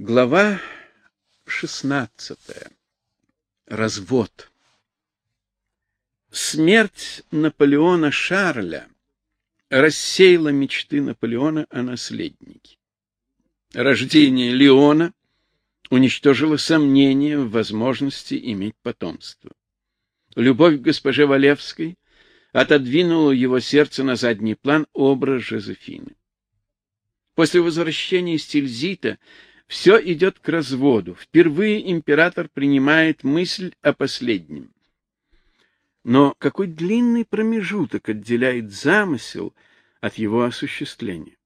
Глава 16. Развод. Смерть Наполеона Шарля рассеяла мечты Наполеона о наследнике. Рождение Леона уничтожило сомнения в возможности иметь потомство. Любовь к госпоже Валевской отодвинула его сердце на задний план образ Жозефины. После возвращения из Тильзита все идет к разводу. Впервые император принимает мысль о последнем. Но какой длинный промежуток отделяет замысел от его осуществления?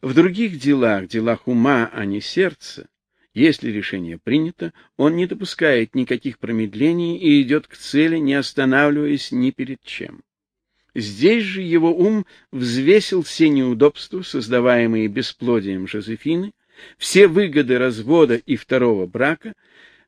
В других делах, делах ума, а не сердца, если решение принято, он не допускает никаких промедлений и идет к цели, не останавливаясь ни перед чем. Здесь же его ум взвесил все неудобства, создаваемые бесплодием Жозефины, все выгоды развода и второго брака,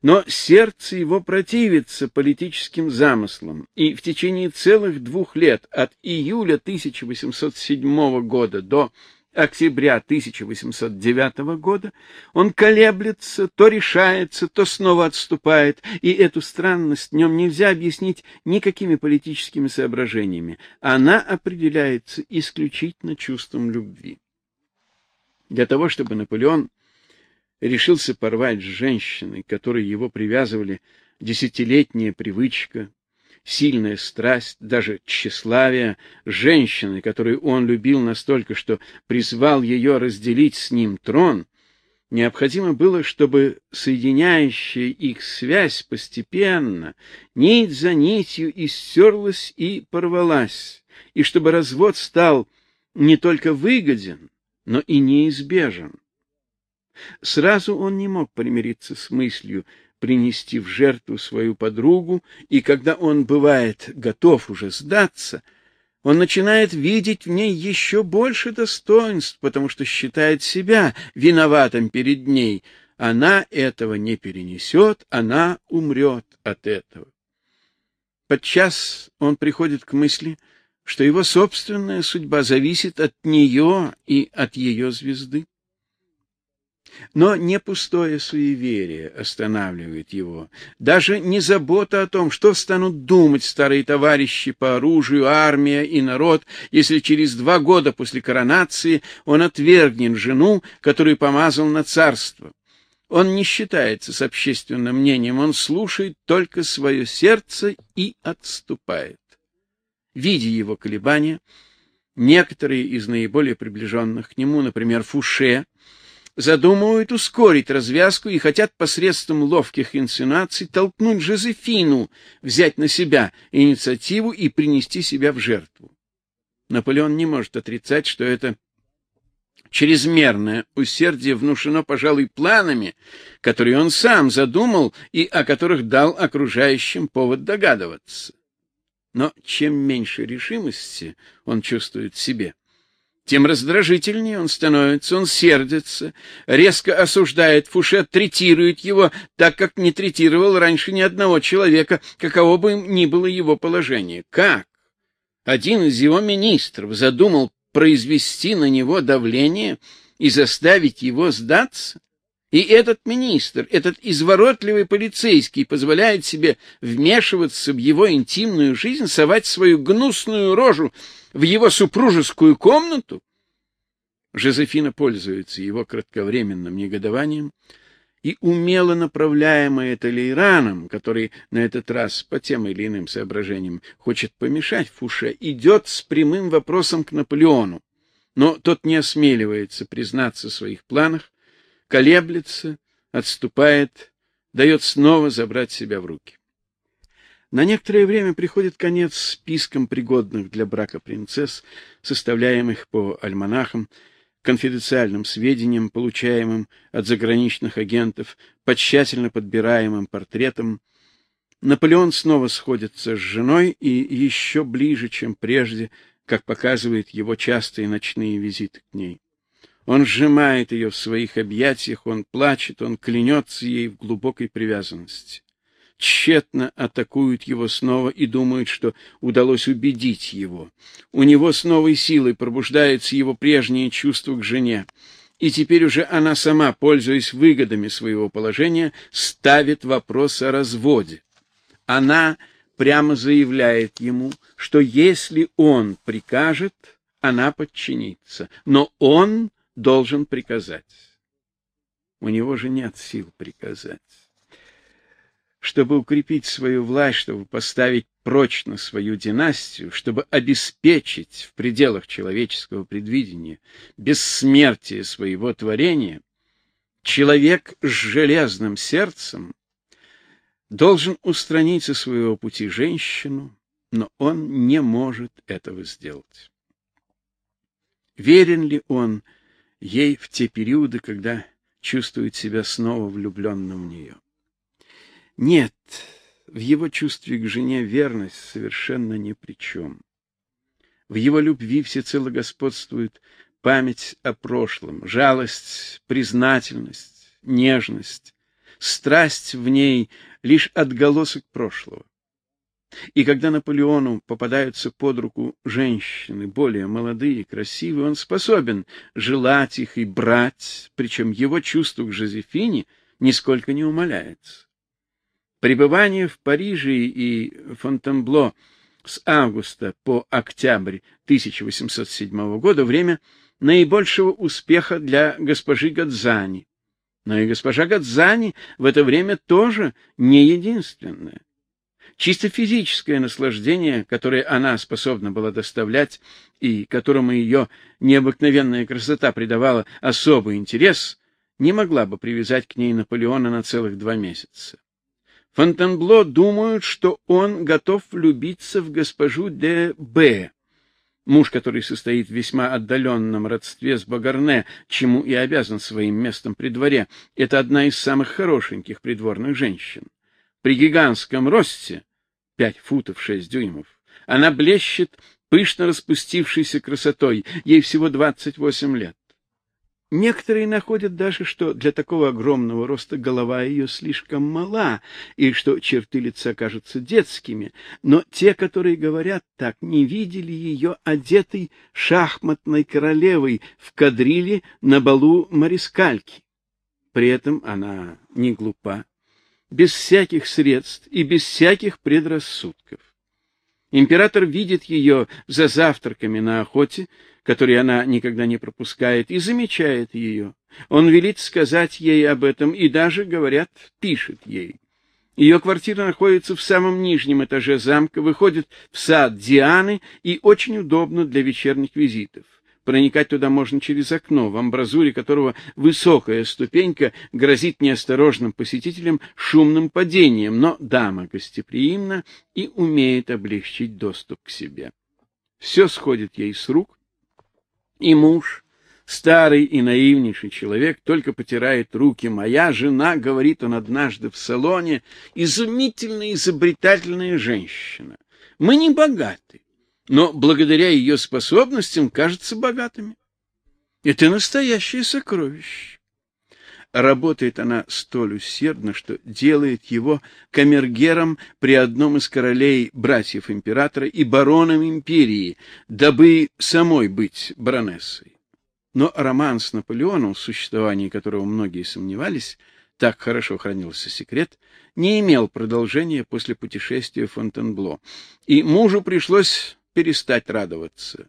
но сердце его противится политическим замыслам, и в течение целых двух лет, от июля 1807 года до октября 1809 года, он колеблется, то решается, то снова отступает, и эту странность в нем нельзя объяснить никакими политическими соображениями. Она определяется исключительно чувством любви. Для того, чтобы Наполеон решился порвать с женщиной, которой его привязывали десятилетняя привычка, сильная страсть, даже тщеславие, женщины, которую он любил настолько, что призвал ее разделить с ним трон, необходимо было, чтобы соединяющая их связь постепенно, нить за нитью, истерлась и порвалась, и чтобы развод стал не только выгоден, но и неизбежен. Сразу он не мог примириться с мыслью принести в жертву свою подругу, и когда он бывает готов уже сдаться, он начинает видеть в ней еще больше достоинств, потому что считает себя виноватым перед ней. Она этого не перенесет, она умрет от этого. Подчас он приходит к мысли, что его собственная судьба зависит от нее и от ее звезды. Но не пустое суеверие останавливает его, даже не забота о том, что станут думать старые товарищи по оружию, армия и народ, если через два года после коронации он отвергнет жену, которую помазал на царство. Он не считается с общественным мнением, он слушает только свое сердце и отступает видя его колебания, некоторые из наиболее приближенных к нему, например, Фуше, задумывают ускорить развязку и хотят посредством ловких инсинуаций толкнуть Жозефину взять на себя инициативу и принести себя в жертву. Наполеон не может отрицать, что это чрезмерное усердие внушено, пожалуй, планами, которые он сам задумал и о которых дал окружающим повод догадываться. Но чем меньше решимости он чувствует в себе, тем раздражительнее он становится, он сердится, резко осуждает Фуше, третирует его так, как не третировал раньше ни одного человека, каково бы ни было его положение. Как? Один из его министров задумал произвести на него давление и заставить его сдаться? И этот министр, этот изворотливый полицейский позволяет себе вмешиваться в его интимную жизнь, совать свою гнусную рожу в его супружескую комнату? Жозефина пользуется его кратковременным негодованием и умело направляемая Толейраном, который на этот раз по тем или иным соображениям хочет помешать Фуше, идет с прямым вопросом к Наполеону. Но тот не осмеливается признаться в своих планах, колеблется, отступает, дает снова забрать себя в руки. На некоторое время приходит конец спискам пригодных для брака принцесс, составляемых по альманахам, конфиденциальным сведениям, получаемым от заграничных агентов, по тщательно подбираемым портретам. Наполеон снова сходится с женой и еще ближе, чем прежде, как показывает его частые ночные визиты к ней. Он сжимает ее в своих объятиях, он плачет, он клянется ей в глубокой привязанности. Тщетно атакуют его снова и думают, что удалось убедить его. У него с новой силой пробуждается его прежнее чувство к жене. и теперь уже она сама, пользуясь выгодами своего положения, ставит вопрос о разводе. Она прямо заявляет ему, что если он прикажет, она подчинится, но он должен приказать. У него же нет сил приказать. Чтобы укрепить свою власть, чтобы поставить прочно свою династию, чтобы обеспечить в пределах человеческого предвидения бессмертие своего творения, человек с железным сердцем должен устранить со своего пути женщину, но он не может этого сделать. Верен ли он ей в те периоды, когда чувствует себя снова влюбленным в нее? Нет, в его чувстве к жене верность совершенно ни при чем. В его любви всецело господствует память о прошлом, жалость, признательность, нежность, страсть в ней лишь отголосок прошлого. И когда Наполеону попадаются под руку женщины, более молодые красивые, он способен желать их и брать, причем его чувство к Жозефине нисколько не умаляется. Пребывание в Париже и Фонтенбло с августа по октябрь 1807 года время наибольшего успеха для госпожи Гадзани. Но и госпожа Гадзани в это время тоже не единственная. Чисто физическое наслаждение, которое она способна была доставлять и которому ее необыкновенная красота придавала особый интерес, не могла бы привязать к ней Наполеона на целых два месяца. Фонтенбло думают, что он готов влюбиться в госпожу де Б, муж, который состоит в весьма отдаленном родстве с Багарне, чему и обязан своим местом при дворе. Это одна из самых хорошеньких придворных женщин. При гигантском росте, пять футов шесть дюймов, она блещет пышно распустившейся красотой, ей всего двадцать восемь лет. Некоторые находят даже, что для такого огромного роста голова ее слишком мала, и что черты лица кажутся детскими, но те, которые говорят так, не видели ее одетой шахматной королевой в кадриле на балу Марискальки. При этом она не глупа, без всяких средств и без всяких предрассудков. Император видит ее за завтраками на охоте, которые она никогда не пропускает, и замечает ее. Он велит сказать ей об этом и даже, говорят, пишет ей. Ее квартира находится в самом нижнем этаже замка, выходит в сад Дианы и очень удобно для вечерних визитов. Проникать туда можно через окно, в амбразуре которого высокая ступенька грозит неосторожным посетителям шумным падением, но дама гостеприимна и умеет облегчить доступ к себе. Все сходит ей с рук, и муж, старый и наивнейший человек, только потирает руки. Моя жена, говорит он однажды в салоне, изумительно изобретательная женщина. Мы не богаты, но благодаря ее способностям кажется богатыми. Это настоящее сокровище. Работает она столь усердно, что делает его камергером при одном из королей братьев императора и бароном империи, дабы самой быть баронессой. Но роман с Наполеоном, в существовании которого многие сомневались, так хорошо хранился секрет, не имел продолжения после путешествия в Фонтенбло, и мужу пришлось перестать радоваться.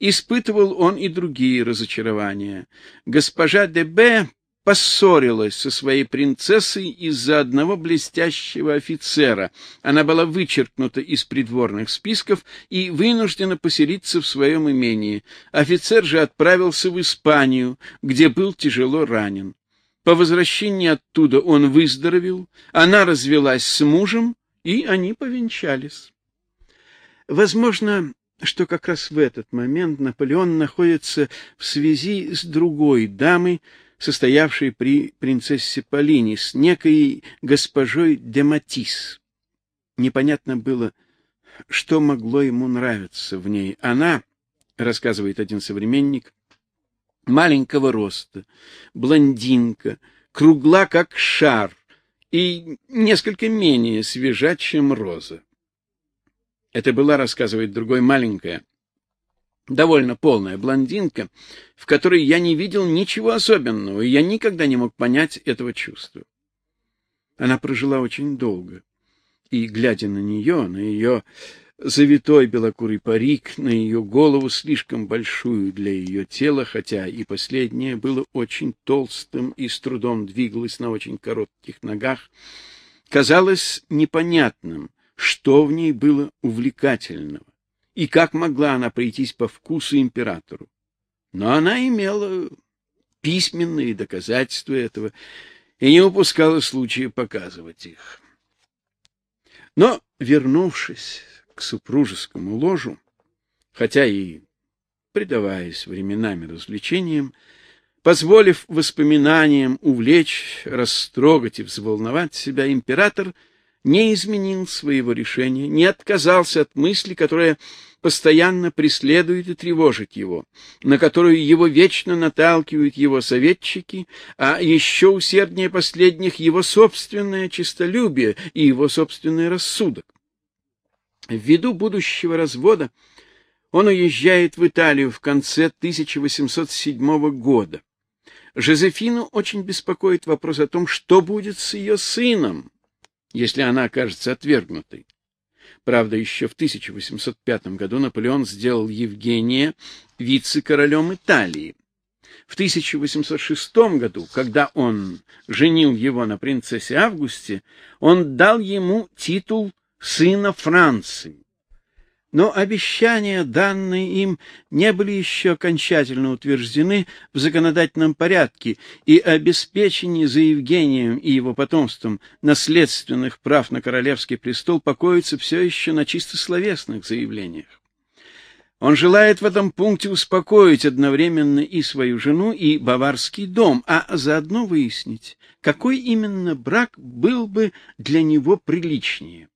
Испытывал он и другие разочарования. Госпожа де Б поссорилась со своей принцессой из-за одного блестящего офицера. Она была вычеркнута из придворных списков и вынуждена поселиться в своем имении. Офицер же отправился в Испанию, где был тяжело ранен. По возвращении оттуда он выздоровел, она развелась с мужем, и они повенчались. Возможно, что как раз в этот момент Наполеон находится в связи с другой дамой, состоявшей при принцессе Полине с некой госпожой де Матис. Непонятно было, что могло ему нравиться в ней. Она, рассказывает один современник, маленького роста, блондинка, кругла как шар и несколько менее свежа, чем роза. Это была, рассказывает другой, маленькая, довольно полная блондинка, в которой я не видел ничего особенного, и я никогда не мог понять этого чувства. Она прожила очень долго, и, глядя на нее, на ее завитой белокурый парик, на ее голову слишком большую для ее тела, хотя и последнее было очень толстым и с трудом двигалось на очень коротких ногах, казалось непонятным, что в ней было увлекательного и как могла она прийтись по вкусу императору. Но она имела письменные доказательства этого и не упускала случая показывать их. Но, вернувшись к супружескому ложу, хотя и предаваясь временами развлечениям, позволив воспоминаниям увлечь, растрогать и взволновать себя, император не изменил своего решения, не отказался от мысли, которая постоянно преследует и тревожит его, на которую его вечно наталкивают его советчики, а еще усерднее последних его собственное честолюбие и его собственный рассудок. Ввиду будущего развода он уезжает в Италию в конце 1807 года. Жозефину очень беспокоит вопрос о том, что будет с ее сыном, если она окажется отвергнутой. Правда, еще в 1805 году Наполеон сделал Евгения вице-королем Италии. В 1806 году, когда он женил его на принцессе Августе, он дал ему титул сына Франции. Но обещания, данные им, не были еще окончательно утверждены в законодательном порядке, и обеспечение за Евгением и его потомством наследственных прав на королевский престол покоится все еще на чисто словесных заявлениях. Он желает в этом пункте успокоить одновременно и свою жену, и баварский дом, а заодно выяснить, какой именно брак был бы для него приличнее.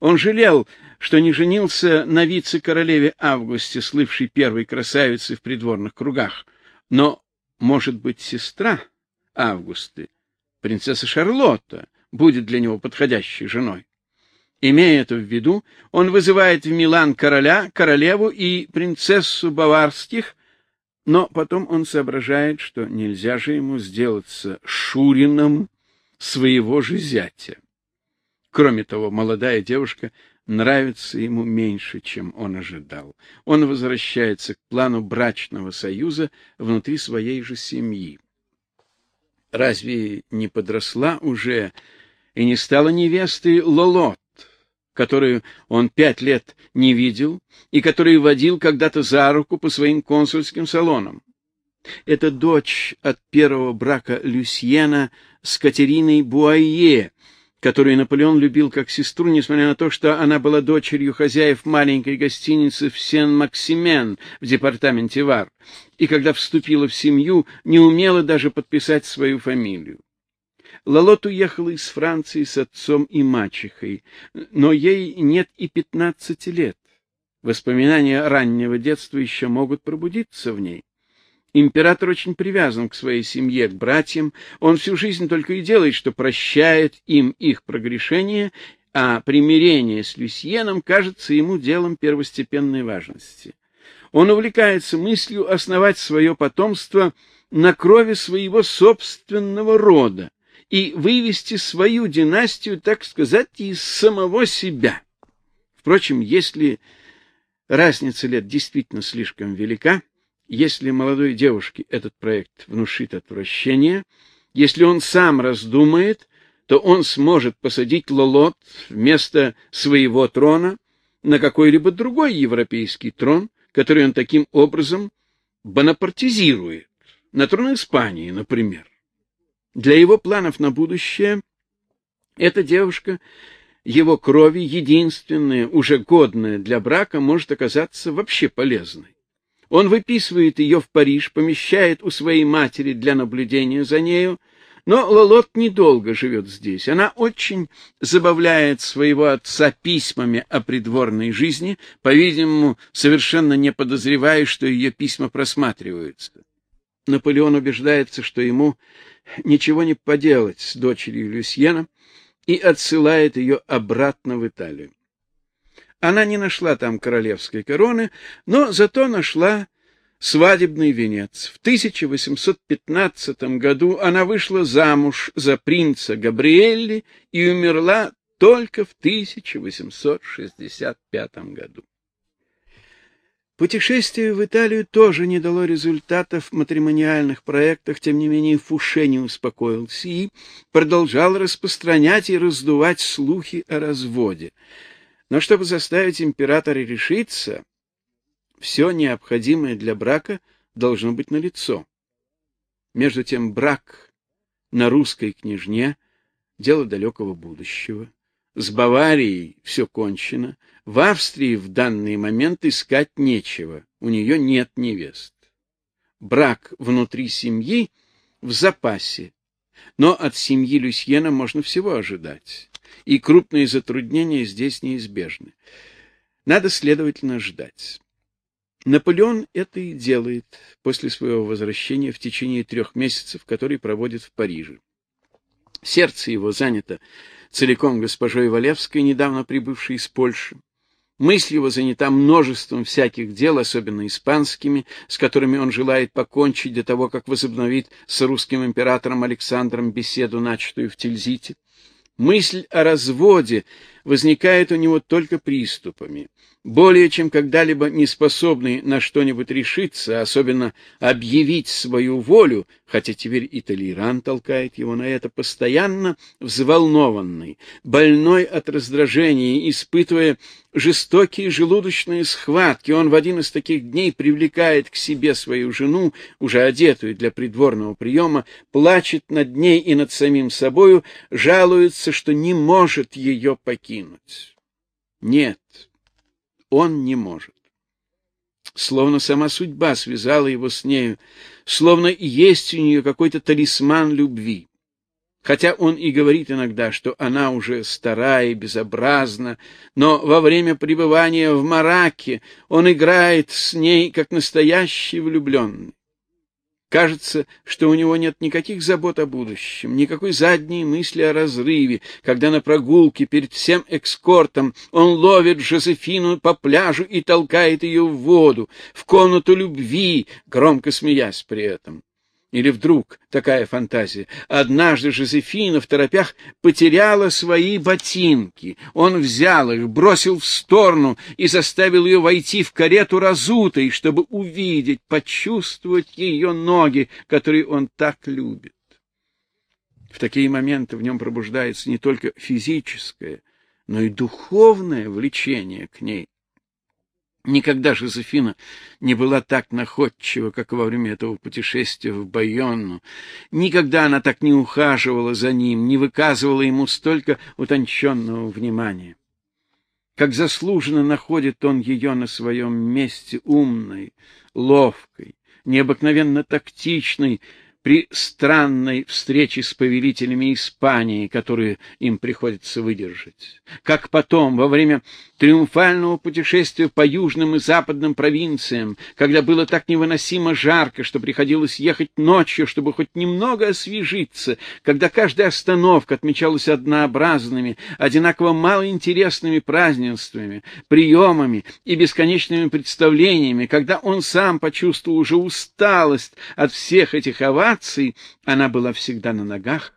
Он жалел, что не женился на вице-королеве Августе, слывшей первой красавицей в придворных кругах. Но, может быть, сестра Августы, принцесса Шарлотта, будет для него подходящей женой. Имея это в виду, он вызывает в Милан короля, королеву и принцессу баварских, но потом он соображает, что нельзя же ему сделаться шурином своего же зятя. Кроме того, молодая девушка нравится ему меньше, чем он ожидал. Он возвращается к плану брачного союза внутри своей же семьи. Разве не подросла уже и не стала невестой Лолот, которую он пять лет не видел и которую водил когда-то за руку по своим консульским салонам? Это дочь от первого брака Люсьена с Катериной Буайе, которую Наполеон любил как сестру, несмотря на то, что она была дочерью хозяев маленькой гостиницы в Сен-Максимен в департаменте Вар, и когда вступила в семью, не умела даже подписать свою фамилию. Лалот уехала из Франции с отцом и мачехой, но ей нет и пятнадцати лет. Воспоминания раннего детства еще могут пробудиться в ней. Император очень привязан к своей семье, к братьям. Он всю жизнь только и делает, что прощает им их прогрешения, а примирение с Люсьеном кажется ему делом первостепенной важности. Он увлекается мыслью основать свое потомство на крови своего собственного рода и вывести свою династию, так сказать, из самого себя. Впрочем, если разница лет действительно слишком велика, если молодой девушке этот проект внушит отвращение, если он сам раздумает, то он сможет посадить Лолот вместо своего трона на какой-либо другой европейский трон, который он таким образом бонапартизирует, на трон Испании, например. Для его планов на будущее эта девушка его крови единственная, уже годная для брака, может оказаться вообще полезной. Он выписывает ее в Париж, помещает у своей матери для наблюдения за нею, но Лолот недолго живет здесь. Она очень забавляет своего отца письмами о придворной жизни, по-видимому, совершенно не подозревая, что ее письма просматриваются. Наполеон убеждается, что ему ничего не поделать с дочерью Люсьена и отсылает ее обратно в Италию. Она не нашла там королевской короны, но зато нашла свадебный венец. В 1815 году она вышла замуж за принца Габриэлли и умерла только в 1865 году. Путешествие в Италию тоже не дало результатов в матримониальных проектах, тем не менее Фуше не успокоился и продолжал распространять и раздувать слухи о разводе. Но чтобы заставить императора решиться, все необходимое для брака должно быть налицо. Между тем брак на русской княжне — дело далекого будущего. С Баварией все кончено. В Австрии в данный момент искать нечего. У нее нет невест. Брак внутри семьи в запасе. Но от семьи Люсьена можно всего ожидать. И крупные затруднения здесь неизбежны. Надо, следовательно, ждать. Наполеон это и делает после своего возвращения в течение трех месяцев, который проводит в Париже. Сердце его занято целиком госпожой Валевской, недавно прибывшей из Польши. Мысль его занята множеством всяких дел, особенно испанскими, с которыми он желает покончить до того, как возобновит с русским императором Александром беседу, начатую в Тильзите. Мысль о разводе возникает у него только приступами. Более чем когда-либо не способный на что-нибудь решиться, особенно объявить свою волю, хотя теперь и Толеран толкает его на это, постоянно взволнованный, больной от раздражения, испытывая жестокие желудочные схватки, он в один из таких дней привлекает к себе свою жену, уже одетую для придворного приема, плачет над ней и над самим собою, жалуется, что не может ее покинуть. Нет, он не может. Словно сама судьба связала его с нею, словно есть у нее какой-то талисман любви. Хотя он и говорит иногда, что она уже старая и безобразна, но во время пребывания в Мараке он играет с ней как настоящий влюбленный. Кажется, что у него нет никаких забот о будущем, никакой задней мысли о разрыве, когда на прогулке перед всем экскортом он ловит Жозефину по пляжу и толкает ее в воду, в комнату любви, громко смеясь при этом. Или вдруг такая фантазия. Однажды Жозефина в торопях потеряла свои ботинки. Он взял их, бросил в сторону и заставил ее войти в карету разутой, чтобы увидеть, почувствовать ее ноги, которые он так любит. В такие моменты в нем пробуждается не только физическое, но и духовное влечение к ней. Никогда Жозефина не была так находчива, как во время этого путешествия в Байонну. Никогда она так не ухаживала за ним, не выказывала ему столько утонченного внимания. Как заслуженно находит он ее на своем месте умной, ловкой, необыкновенно тактичной, при странной встрече с повелителями Испании, которые им приходится выдержать. Как потом, во время триумфального путешествия по южным и западным провинциям, когда было так невыносимо жарко, что приходилось ехать ночью, чтобы хоть немного освежиться, когда каждая остановка отмечалась однообразными, одинаково малоинтересными празднествами, приемами и бесконечными представлениями, когда он сам почувствовал уже усталость от всех этих оваций, она была всегда на ногах,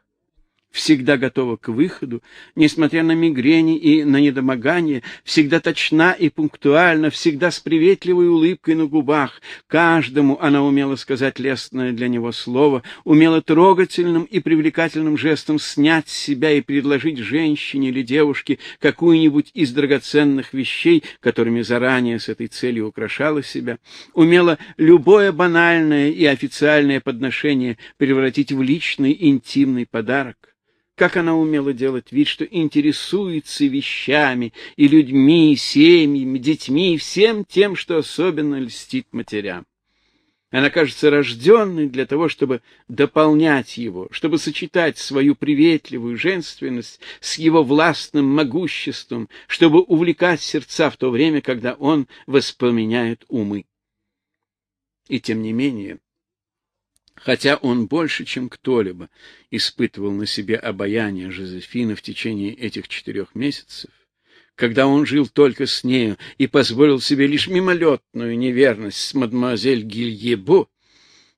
всегда готова к выходу, несмотря на мигрени и на недомогание, всегда точна и пунктуальна, всегда с приветливой улыбкой на губах. Каждому она умела сказать лестное для него слово, умела трогательным и привлекательным жестом снять с себя и предложить женщине или девушке какую-нибудь из драгоценных вещей, которыми заранее с этой целью украшала себя, умела любое банальное и официальное подношение превратить в личный интимный подарок как она умела делать вид, что интересуется вещами и людьми, и семьями, детьми, и всем тем, что особенно льстит матерям. Она кажется рожденной для того, чтобы дополнять его, чтобы сочетать свою приветливую женственность с его властным могуществом, чтобы увлекать сердца в то время, когда он воспламеняет умы. И тем не менее, Хотя он больше, чем кто-либо, испытывал на себе обаяние Жозефины в течение этих четырех месяцев, когда он жил только с нею и позволил себе лишь мимолетную неверность с мадемуазель Гильебо,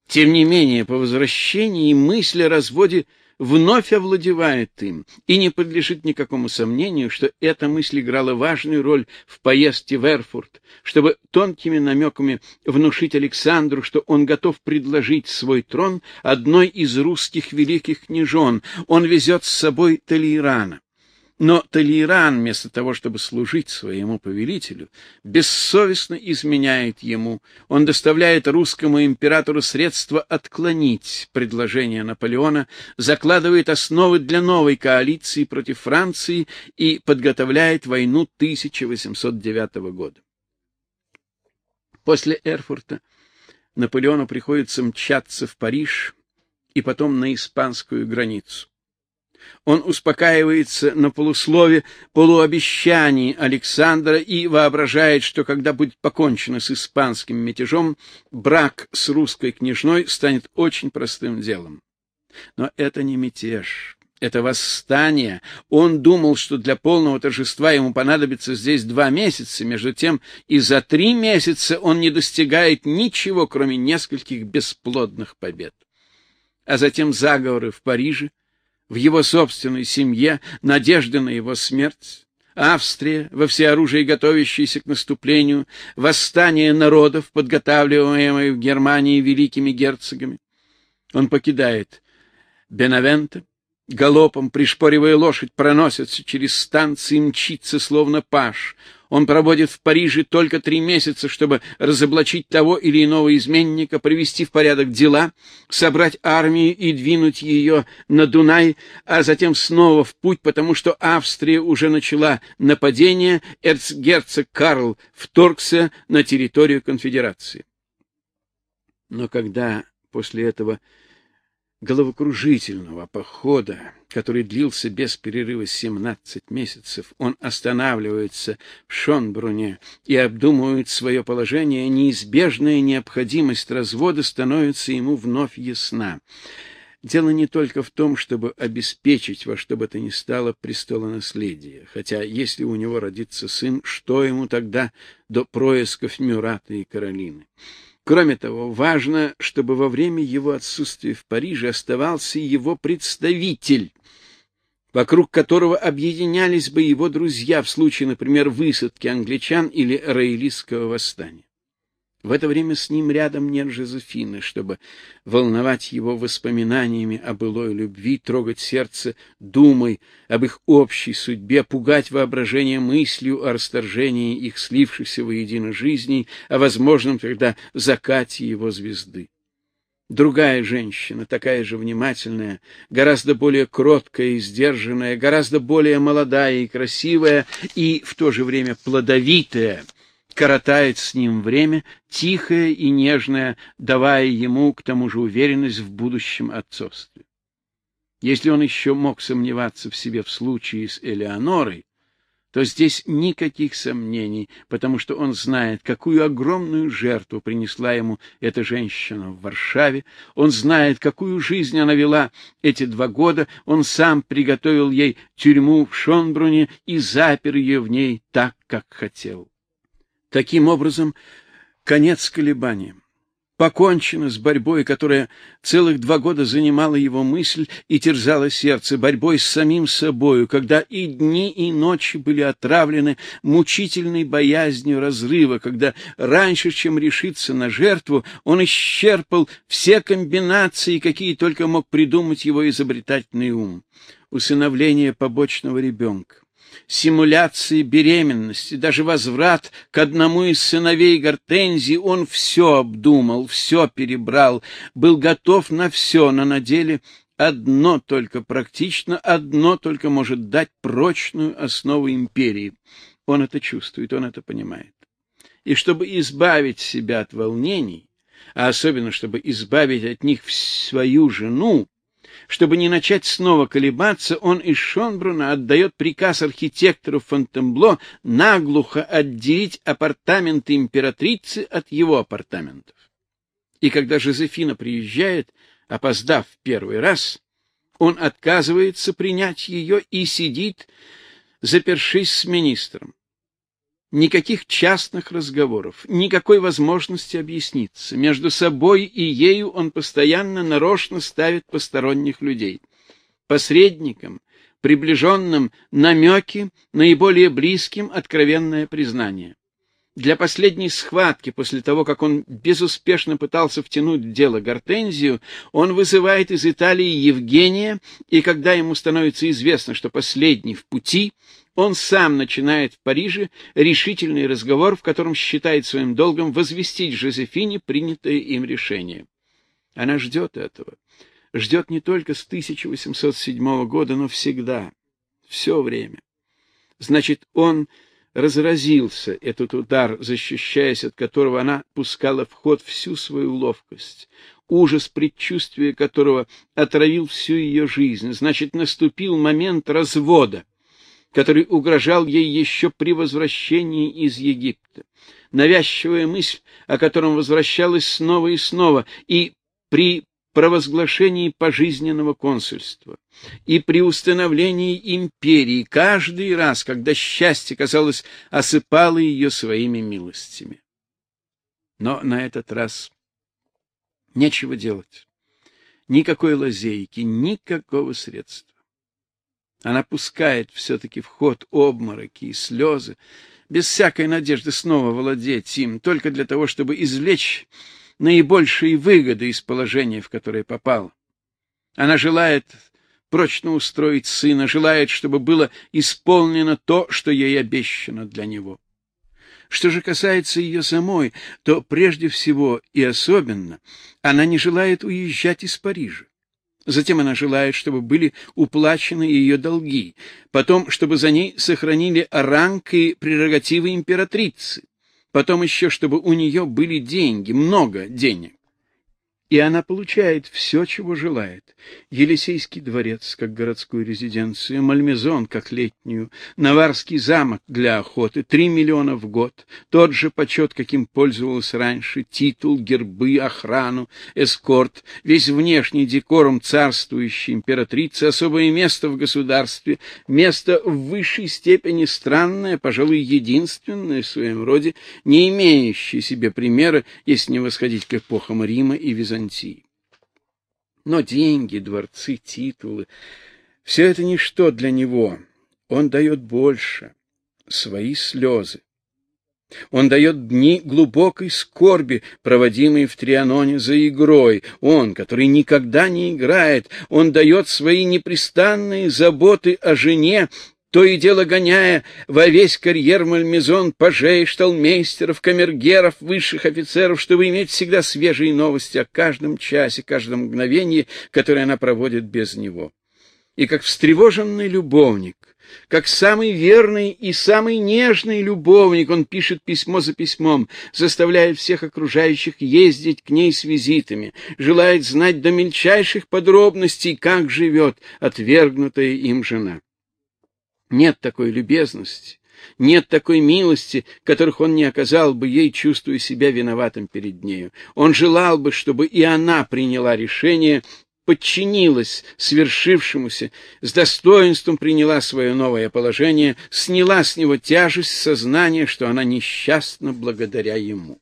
тем не менее по возвращении мысль о разводе вновь овладевает им, и не подлежит никакому сомнению, что эта мысль играла важную роль в поездке в Эрфурт, чтобы тонкими намеками внушить Александру, что он готов предложить свой трон одной из русских великих княжон. Он везет с собой Талирана. Но Талиран, вместо того, чтобы служить своему повелителю, бессовестно изменяет ему. Он доставляет русскому императору средства отклонить предложение Наполеона, закладывает основы для новой коалиции против Франции и подготовляет войну 1809 года. После Эрфурта Наполеону приходится мчаться в Париж и потом на испанскую границу. Он успокаивается на полуслове, полуобещании Александра и воображает, что когда будет покончено с испанским мятежом, брак с русской княжной станет очень простым делом. Но это не мятеж, это восстание. Он думал, что для полного торжества ему понадобится здесь два месяца, между тем и за три месяца он не достигает ничего, кроме нескольких бесплодных побед. А затем заговоры в Париже, в его собственной семье, надежды на его смерть, Австрия, во всеоружии готовящаяся к наступлению, восстание народов, подготавливаемое в Германии великими герцогами. Он покидает Бенавенте, галопом, пришпоривая лошадь, проносится через станции, мчится, словно паш. Он проводит в Париже только три месяца, чтобы разоблачить того или иного изменника, привести в порядок дела, собрать армию и двинуть ее на Дунай, а затем снова в путь, потому что Австрия уже начала нападение, эрцгерцог Карл вторгся на территорию конфедерации. Но когда после этого головокружительного похода, который длился без перерыва 17 месяцев, он останавливается в Шонбруне и обдумывает свое положение, неизбежная необходимость развода становится ему вновь ясна. Дело не только в том, чтобы обеспечить во что бы то ни стало престолонаследие, хотя если у него родится сын, что ему тогда до происков Мюрата и Каролины? Кроме того, важно, чтобы во время его отсутствия в Париже оставался его представитель, вокруг которого объединялись бы его друзья в случае, например, высадки англичан или роялистского восстания. В это время с ним рядом нет Жозефины, чтобы волновать его воспоминаниями о былой любви, трогать сердце думой об их общей судьбе, пугать воображение мыслью о расторжении их слившихся воедино жизней, о возможном тогда закате его звезды. Другая женщина, такая же внимательная, гораздо более кроткая и сдержанная, гораздо более молодая и красивая, и в то же время плодовитая — коротает с ним время, тихое и нежное, давая ему к тому же уверенность в будущем отцовстве. Если он еще мог сомневаться в себе в случае с Элеонорой, то здесь никаких сомнений, потому что он знает, какую огромную жертву принесла ему эта женщина в Варшаве, он знает, какую жизнь она вела эти два года, он сам приготовил ей тюрьму в Шонбруне и запер ее в ней так, как хотел. Таким образом, конец колебаниям. Покончено с борьбой, которая целых два года занимала его мысль и терзала сердце, борьбой с самим собою, когда и дни, и ночи были отравлены мучительной боязнью разрыва, когда раньше, чем решиться на жертву, он исчерпал все комбинации, какие только мог придумать его изобретательный ум. Усыновление побочного ребенка симуляции беременности, даже возврат к одному из сыновей Гортензии, он все обдумал, все перебрал, был готов на все, но на деле одно только практично, одно только может дать прочную основу империи. Он это чувствует, он это понимает. И чтобы избавить себя от волнений, а особенно чтобы избавить от них свою жену, чтобы не начать снова колебаться, он из Шонбруна отдает приказ архитектору Фонтенбло наглухо отделить апартаменты императрицы от его апартаментов. И когда Жозефина приезжает, опоздав первый раз, он отказывается принять ее и сидит запершись с министром. Никаких частных разговоров, никакой возможности объясниться. Между собой и ею он постоянно нарочно ставит посторонних людей. Посредником, приближенным намеки, наиболее близким откровенное признание. Для последней схватки, после того, как он безуспешно пытался втянуть в дело Гортензию, он вызывает из Италии Евгения, и когда ему становится известно, что последний в пути, он сам начинает в Париже решительный разговор, в котором считает своим долгом возвестить Жозефине принятое им решение. Она ждет этого. Ждет не только с 1807 года, но всегда, все время. Значит, он разразился этот удар, защищаясь от которого она пускала в ход всю свою ловкость. Ужас предчувствия которого отравил всю ее жизнь. Значит, наступил момент развода, который угрожал ей еще при возвращении из Египта. Навязчивая мысль, о котором возвращалась снова и снова, и при провозглашении пожизненного консульства и при установлении империи каждый раз, когда счастье, казалось, осыпало ее своими милостями. Но на этот раз нечего делать. Никакой лазейки, никакого средства. Она пускает все-таки в ход обмороки и слезы, без всякой надежды снова владеть им, только для того, чтобы извлечь наибольшие выгоды из положения, в которое попала. Она желает прочно устроить сына, желает, чтобы было исполнено то, что ей обещано для него. Что же касается ее самой, то прежде всего и особенно она не желает уезжать из Парижа. Затем она желает, чтобы были уплачены ее долги, потом, чтобы за ней сохранили ранг и прерогативы императрицы, потом еще, чтобы у нее были деньги, много денег. И она получает все, чего желает. Елисейский дворец, как городскую резиденцию, Мальмезон, как летнюю, Наварский замок для охоты, три миллиона в год, тот же почет, каким пользовалась раньше, титул, гербы, охрану, эскорт, весь внешний декорум царствующей императрицы, особое место в государстве, место в высшей степени странное, пожалуй, единственное в своем роде, не имеющее себе примера, если не восходить к эпохам Рима и Византии. Византии. Но деньги, дворцы, титулы — все это ничто для него. Он дает больше — свои слезы. Он дает дни глубокой скорби, проводимые в Трианоне за игрой. Он, который никогда не играет, он дает свои непрестанные заботы о жене, то и дело гоняя во весь карьер Мальмезон пажей, шталмейстеров, камергеров, высших офицеров, чтобы иметь всегда свежие новости о каждом часе, каждом мгновении, которое она проводит без него. И как встревоженный любовник, как самый верный и самый нежный любовник, он пишет письмо за письмом, заставляет всех окружающих ездить к ней с визитами, желает знать до мельчайших подробностей, как живет отвергнутая им жена. Нет такой любезности, нет такой милости, которых он не оказал бы ей, чувствуя себя виноватым перед нею. Он желал бы, чтобы и она приняла решение, подчинилась свершившемуся, с достоинством приняла свое новое положение, сняла с него тяжесть сознания, что она несчастна благодаря ему.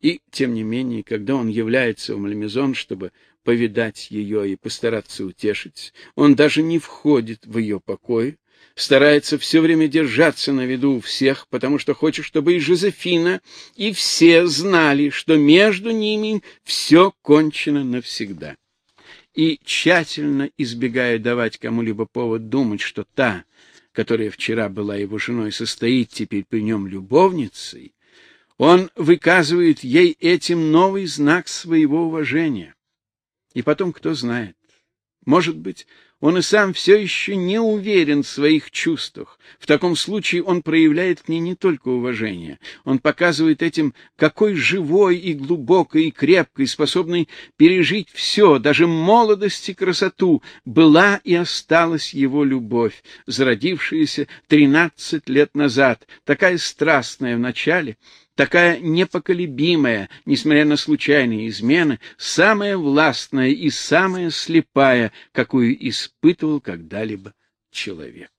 И, тем не менее, когда он является в Мальмезон, чтобы повидать ее и постараться утешить. Он даже не входит в ее покой, старается все время держаться на виду у всех, потому что хочет, чтобы и Жозефина, и все знали, что между ними все кончено навсегда. И тщательно избегая давать кому-либо повод думать, что та, которая вчера была его женой, состоит теперь при нем любовницей, он выказывает ей этим новый знак своего уважения. И потом, кто знает, может быть, он и сам все еще не уверен в своих чувствах. В таком случае он проявляет к ней не только уважение, он показывает этим, какой живой и глубокой и крепкой, способной пережить все, даже молодость и красоту, была и осталась его любовь, зародившаяся тринадцать лет назад, такая страстная в начале, такая непоколебимая, несмотря на случайные измены, самая властная и самая слепая, какую испытывал когда-либо человек.